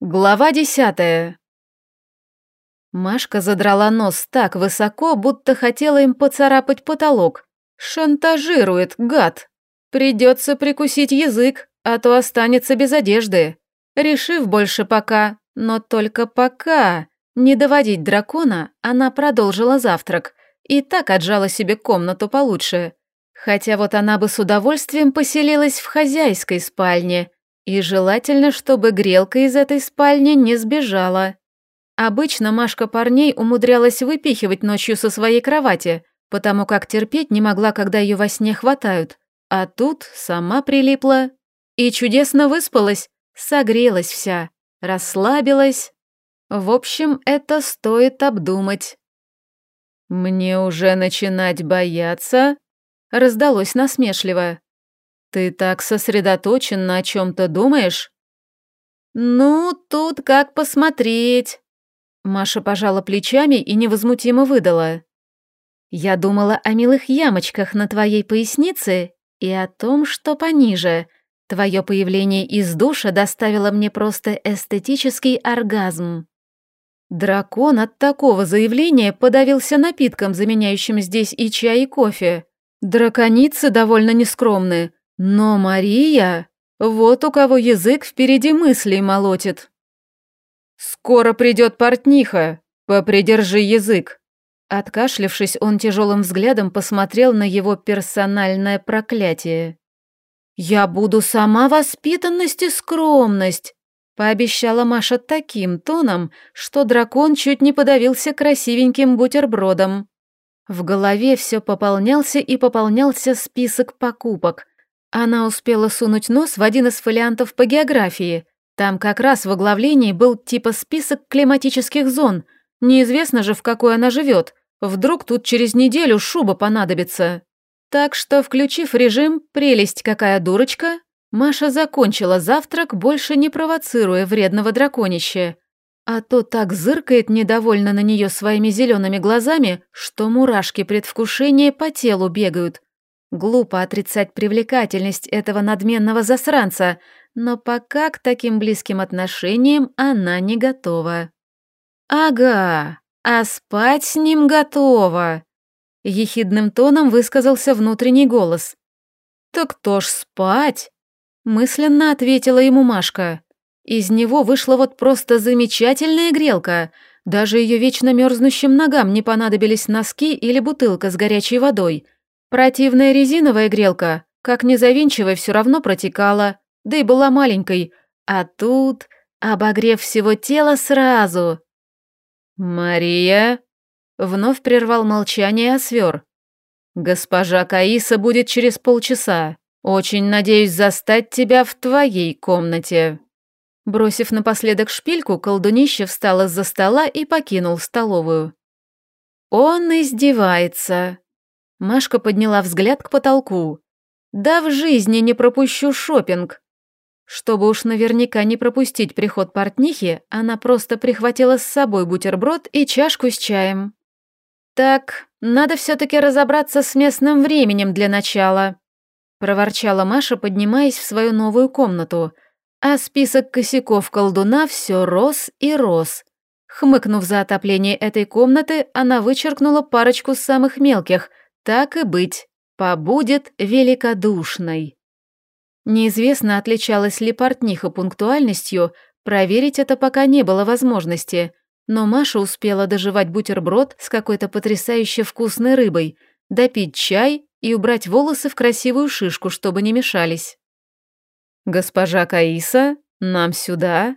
Глава десятая. Машка задрала нос так высоко, будто хотела им поцарапать потолок. Шантажирует, гад. Придется прикусить язык, а то останется без одежды. Решив больше пока, но только пока, не доводить дракона, она продолжила завтрак и так отжала себе комнату получше. Хотя вот она бы с удовольствием поселилась в хозяйской спальне – и желательно, чтобы грелка из этой спальни не сбежала. Обычно Машка парней умудрялась выпихивать ночью со своей кровати, потому как терпеть не могла, когда ее во сне хватают. А тут сама прилипла и чудесно выспалась, согрелась вся, расслабилась. В общем, это стоит обдумать. «Мне уже начинать бояться?» раздалось насмешливо. «Ты так сосредоточен на чем-то думаешь?» «Ну, тут как посмотреть». Маша пожала плечами и невозмутимо выдала. «Я думала о милых ямочках на твоей пояснице и о том, что пониже. Твое появление из душа доставило мне просто эстетический оргазм». Дракон от такого заявления подавился напитком, заменяющим здесь и чай, и кофе. Драконицы довольно нескромные, но Мария... Вот у кого язык впереди мыслей молотит. «Скоро придет портниха, попридержи язык». Откашлившись, он тяжелым взглядом посмотрел на его персональное проклятие. «Я буду сама воспитанность и скромность», — пообещала Маша таким тоном, что дракон чуть не подавился красивеньким бутербродом. В голове все пополнялся и пополнялся список покупок, она успела сунуть нос в один из фолиантов по географии. Там как раз в оглавлении был типа список климатических зон. Неизвестно же, в какой она живет. Вдруг тут через неделю шуба понадобится. Так что, включив режим «Прелесть какая дурочка», Маша закончила завтрак, больше не провоцируя вредного драконища. А то так зыркает недовольно на нее своими зелеными глазами, что мурашки предвкушения по телу бегают. Глупо отрицать привлекательность этого надменного засранца, но пока к таким близким отношениям она не готова. «Ага, а спать с ним готова!» Ехидным тоном высказался внутренний голос. «Так кто ж спать?» Мысленно ответила ему Машка. Из него вышла вот просто замечательная грелка. Даже ее вечно мерзнущим ногам не понадобились носки или бутылка с горячей водой – Противная резиновая грелка, как не завинчивая, все равно протекала, да и была маленькой, а тут, обогрев всего тела сразу. «Мария?» — вновь прервал молчание Освер. «Госпожа Каиса будет через полчаса. Очень надеюсь застать тебя в твоей комнате». Бросив напоследок шпильку, колдунище встал из-за стола и покинул столовую. «Он издевается», Машка подняла взгляд к потолку. «Да в жизни не пропущу шопинг. Чтобы уж наверняка не пропустить приход портнихи, она просто прихватила с собой бутерброд и чашку с чаем. «Так, надо все-таки разобраться с местным временем для начала», проворчала Маша, поднимаясь в свою новую комнату, а список косяков колдуна все рос и рос. Хмыкнув за отопление этой комнаты, она вычеркнула парочку самых мелких, так и быть, побудет великодушной. Неизвестно, отличалась ли портниха пунктуальностью, проверить это пока не было возможности, но Маша успела доживать бутерброд с какой-то потрясающе вкусной рыбой, допить чай и убрать волосы в красивую шишку, чтобы не мешались. «Госпожа Каиса, нам сюда?»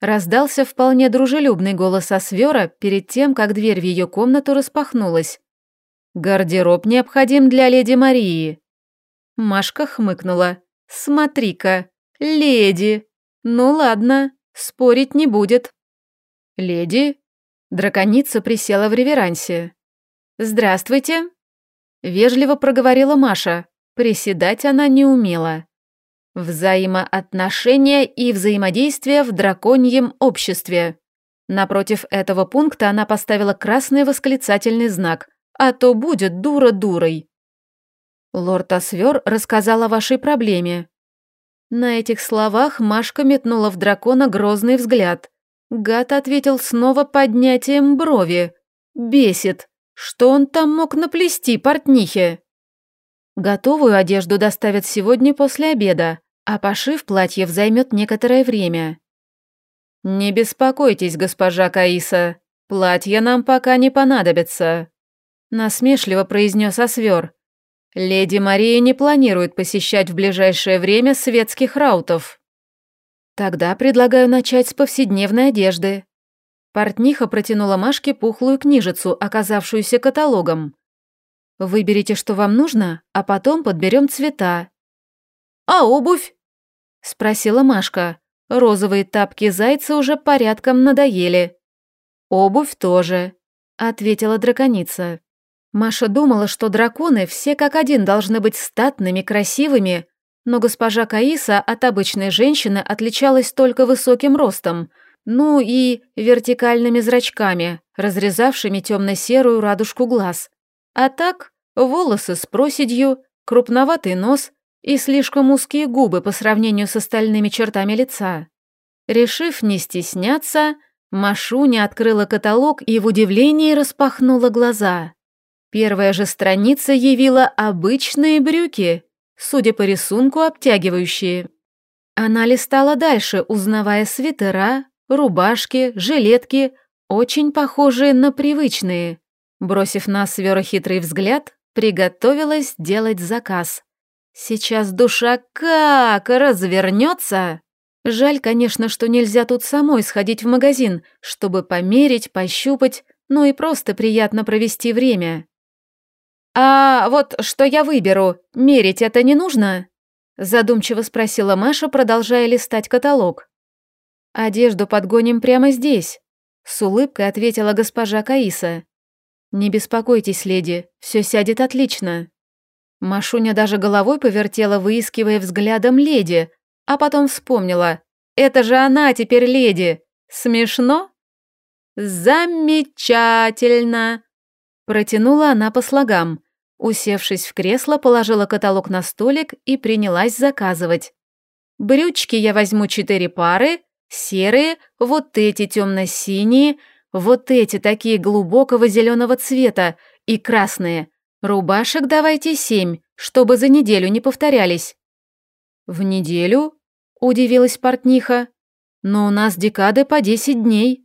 Раздался вполне дружелюбный голос Освера перед тем, как дверь в ее комнату распахнулась, «Гардероб необходим для леди Марии». Машка хмыкнула. «Смотри-ка, леди. Ну ладно, спорить не будет». «Леди?» Драконица присела в реверансе. «Здравствуйте», — вежливо проговорила Маша. Приседать она не умела. Взаимоотношения и взаимодействие в драконьем обществе. Напротив этого пункта она поставила красный восклицательный знак, а то будет дура дурой. Лорд Освер рассказал о вашей проблеме. На этих словах Машка метнула в дракона грозный взгляд. Гад ответил снова поднятием брови. Бесит. Что он там мог наплести, портнихе? Готовую одежду доставят сегодня после обеда, а пошив платьев займет некоторое время. «Не беспокойтесь, госпожа Каиса, платья нам пока не понадобятся», насмешливо произнес Освер. «Леди Мария не планирует посещать в ближайшее время светских раутов». «Тогда предлагаю начать с повседневной одежды». Портниха протянула Машке пухлую книжицу, оказавшуюся каталогом. «Выберите, что вам нужно, а потом подберем цвета». «А обувь?» — спросила Машка. Розовые тапки зайца уже порядком надоели. «Обувь тоже», — ответила драконица. Маша думала, что драконы все как один должны быть статными, красивыми, но госпожа Каиса от обычной женщины отличалась только высоким ростом, ну и вертикальными зрачками, разрезавшими темно-серую радужку глаз. А так, волосы с проседью, крупноватый нос и слишком узкие губы по сравнению с остальными чертами лица. Решив не стесняться, Машуня открыла каталог и в удивлении распахнула глаза. Первая же страница явила обычные брюки, судя по рисунку, обтягивающие. Она листала дальше, узнавая свитера, рубашки, жилетки, очень похожие на привычные. Бросив на свера хитрый взгляд, приготовилась делать заказ. Сейчас душа как развернется. Жаль, конечно, что нельзя тут самой сходить в магазин, чтобы померить, пощупать, ну и просто приятно провести время. «А вот что я выберу, мерить это не нужно?» Задумчиво спросила Маша, продолжая листать каталог. «Одежду подгоним прямо здесь», — с улыбкой ответила госпожа Каиса. «Не беспокойтесь, леди, все сядет отлично». Машуня даже головой повертела, выискивая взглядом леди, а потом вспомнила. «Это же она теперь леди! Смешно?» «Замечательно!» Протянула она по слогам. Усевшись в кресло, положила каталог на столик и принялась заказывать. «Брючки я возьму четыре пары, серые, вот эти темно-синие, вот эти такие глубокого зеленого цвета и красные. Рубашек давайте семь, чтобы за неделю не повторялись». «В неделю?» – удивилась портниха. «Но у нас декады по десять дней».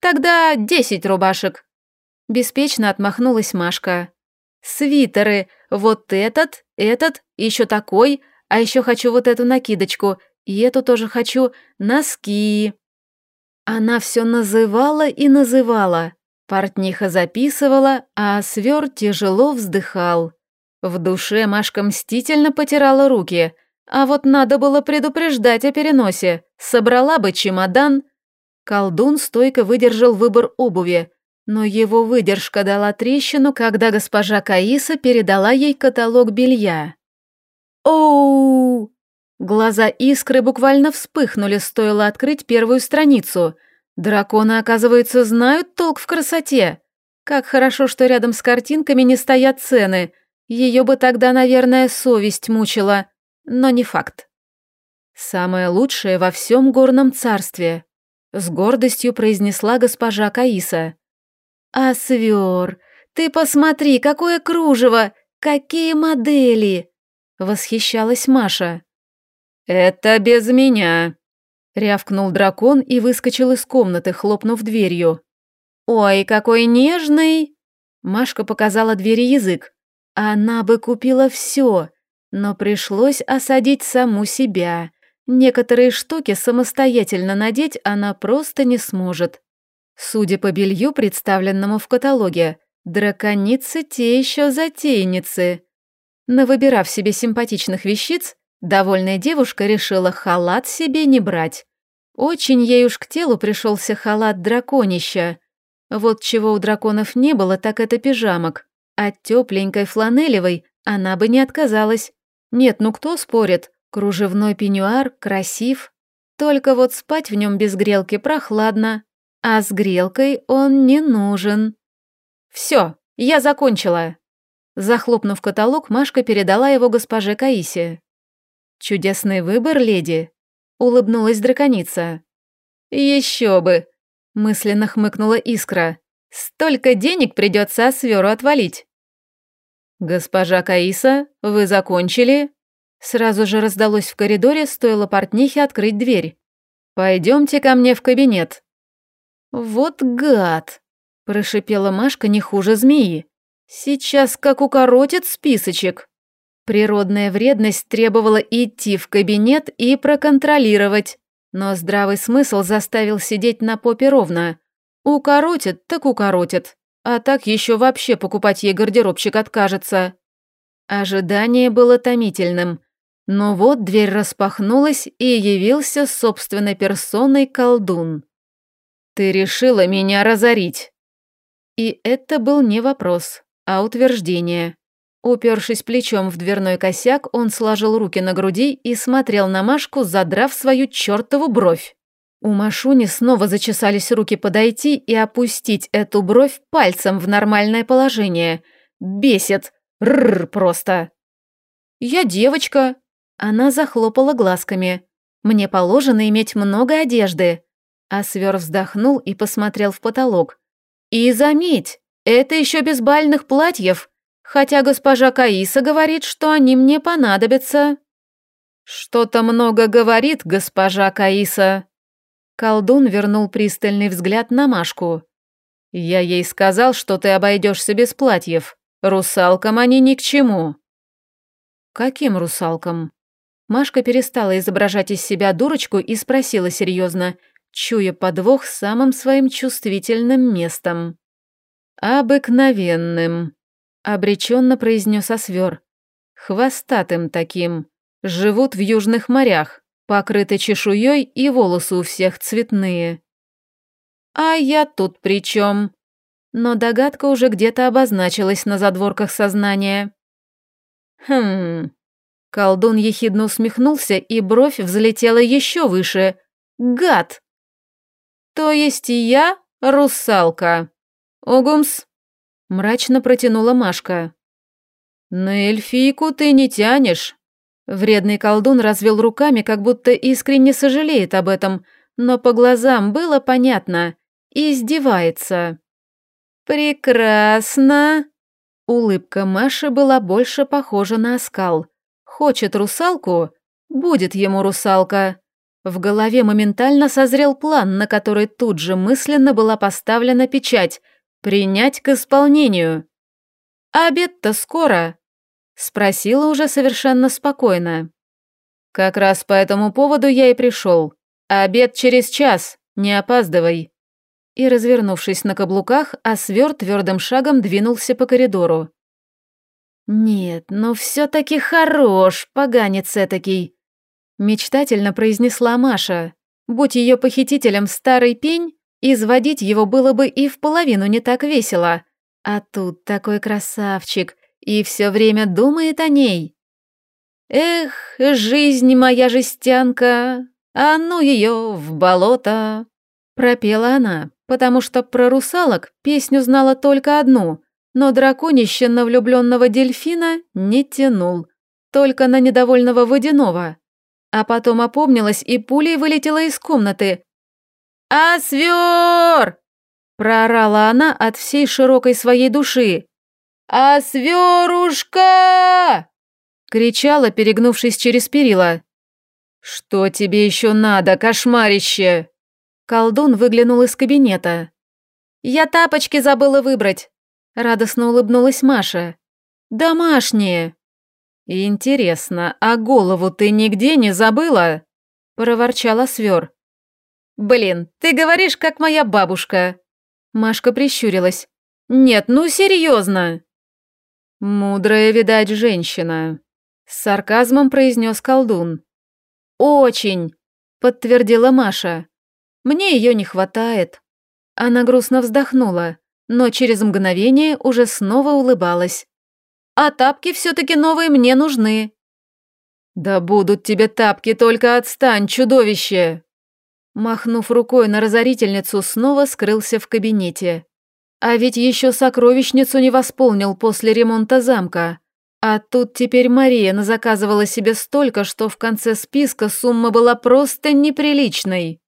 «Тогда десять рубашек», – беспечно отмахнулась Машка. «Свитеры, вот этот, этот, еще такой, а еще хочу вот эту накидочку, и эту тоже хочу, носки». Она все называла и называла, Портниха записывала, а свер тяжело вздыхал. В душе Машка мстительно потирала руки, а вот надо было предупреждать о переносе, собрала бы чемодан. Колдун стойко выдержал выбор обуви, но его выдержка дала трещину, когда госпожа Каиса передала ей каталог белья. «Оу!» Глаза искры буквально вспыхнули, стоило открыть первую страницу – Драконы, оказывается, знают толк в красоте. Как хорошо, что рядом с картинками не стоят цены. Ее бы тогда, наверное, совесть мучила. Но не факт. «Самое лучшее во всем горном царстве», — с гордостью произнесла госпожа Каиса. «А свер, ты посмотри, какое кружево! Какие модели!» — восхищалась Маша. «Это без меня», Рявкнул дракон и выскочил из комнаты, хлопнув дверью. «Ой, какой нежный!» Машка показала двери язык. Она бы купила все, но пришлось осадить саму себя. Некоторые штуки самостоятельно надеть она просто не сможет. Судя по белью, представленному в каталоге, драконицы те еще затейницы. Навыбирав себе симпатичных вещиц, Довольная девушка решила халат себе не брать. Очень ей уж к телу пришелся халат драконища. Вот чего у драконов не было, так это пижамок. А тепленькой фланелевой она бы не отказалась. Нет, ну кто спорит, кружевной пеньюар красив. Только вот спать в нем без грелки прохладно, а с грелкой он не нужен. Все, я закончила. Захлопнув каталог, Машка передала его госпоже Каисе. Чудесный выбор, леди, улыбнулась драконица. Еще бы, мысленно хмыкнула искра. Столько денег придется Осверу отвалить. «Госпожа Каиса, вы закончили?» Сразу же раздалось в коридоре, стоило портнихе открыть дверь. «Пойдемте ко мне в кабинет». «Вот гад!» – прошипела Машка не хуже змеи. «Сейчас как укоротит списочек». Природная вредность требовала идти в кабинет и проконтролировать, но здравый смысл заставил сидеть на попе ровно. Укоротит, так укоротит, а так еще вообще покупать ей гардеробщик откажется. Ожидание было томительным, но вот дверь распахнулась и явился собственной персоной колдун. «Ты решила меня разорить!» И это был не вопрос, а утверждение. Упершись плечом в дверной косяк, он сложил руки на груди и смотрел на Машку, задрав свою чертову бровь. У Машуни снова зачесались руки подойти и опустить эту бровь пальцем в нормальное положение. Бесит. Рррр просто. «Я девочка». Она захлопала глазками. «Мне положено иметь много одежды». А свер вздохнул и посмотрел в потолок. «И заметь, это еще без бальных платьев хотя госпожа Каиса говорит, что они мне понадобятся». «Что-то много говорит госпожа Каиса». Колдун вернул пристальный взгляд на Машку. «Я ей сказал, что ты обойдешься без платьев. Русалкам они ни к чему». «Каким русалкам?» Машка перестала изображать из себя дурочку и спросила серьезно, чуя подвох самым своим чувствительным местом. «Обыкновенным», обреченно произнес Освер. Хвостатым таким. Живут в южных морях, покрыты чешуей и волосы у всех цветные. А я тут при чем? Но догадка уже где-то обозначилась на задворках сознания. Хм. Колдун ехидно усмехнулся, и бровь взлетела еще выше. Гад! То есть я русалка. Угумс. Мрачно протянула Машка. «На эльфийку ты не тянешь». Вредный колдун развел руками, как будто искренне сожалеет об этом, но по глазам было понятно. Издевается. «Прекрасно!» Улыбка Маши была больше похожа на оскал. Хочет русалку? Будет ему русалка. В голове моментально созрел план, на который тут же мысленно была поставлена печать – принять к исполнению. Обед-то скоро, спросила уже совершенно спокойно. Как раз по этому поводу я и пришел. Обед через час, не опаздывай. И, развернувшись на каблуках, Освер твердым шагом двинулся по коридору. «Нет, ну все-таки хорош, поганец этакий», — мечтательно произнесла Маша. Будь ее похитителем старый пень, Изводить его было бы и в половину не так весело. А тут такой красавчик и все время думает о ней. Эх, жизнь моя жестянка, а ну ее в болото. Пропела она, потому что про русалок песню знала только одну, но драконище на влюбленного дельфина не тянул, только на недовольного водяного. А потом опомнилась и пулей вылетела из комнаты, «Освер!» – проорала она от всей широкой своей души. «Осверушка!» – кричала, перегнувшись через перила. «Что тебе еще надо, кошмарище?» Колдун выглянул из кабинета. «Я тапочки забыла выбрать», – радостно улыбнулась Маша. «Домашние». «Интересно, а голову ты нигде не забыла?» – проворчала Свер. «Блин, ты говоришь, как моя бабушка!» Машка прищурилась. «Нет, ну серьезно!» «Мудрая, видать, женщина», — с сарказмом произнес колдун. «Очень», — подтвердила Маша. «Мне ее не хватает». Она грустно вздохнула, но через мгновение уже снова улыбалась. «А тапки все-таки новые мне нужны». «Да будут тебе тапки, только отстань, чудовище!» Махнув рукой на разорительницу, снова скрылся в кабинете. А ведь еще сокровищницу не восполнил после ремонта замка. А тут теперь Мария назаказывала себе столько, что в конце списка сумма была просто неприличной.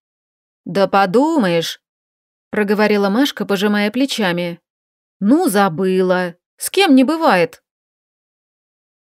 «Да подумаешь», — проговорила Машка, пожимая плечами. «Ну, забыла. С кем не бывает.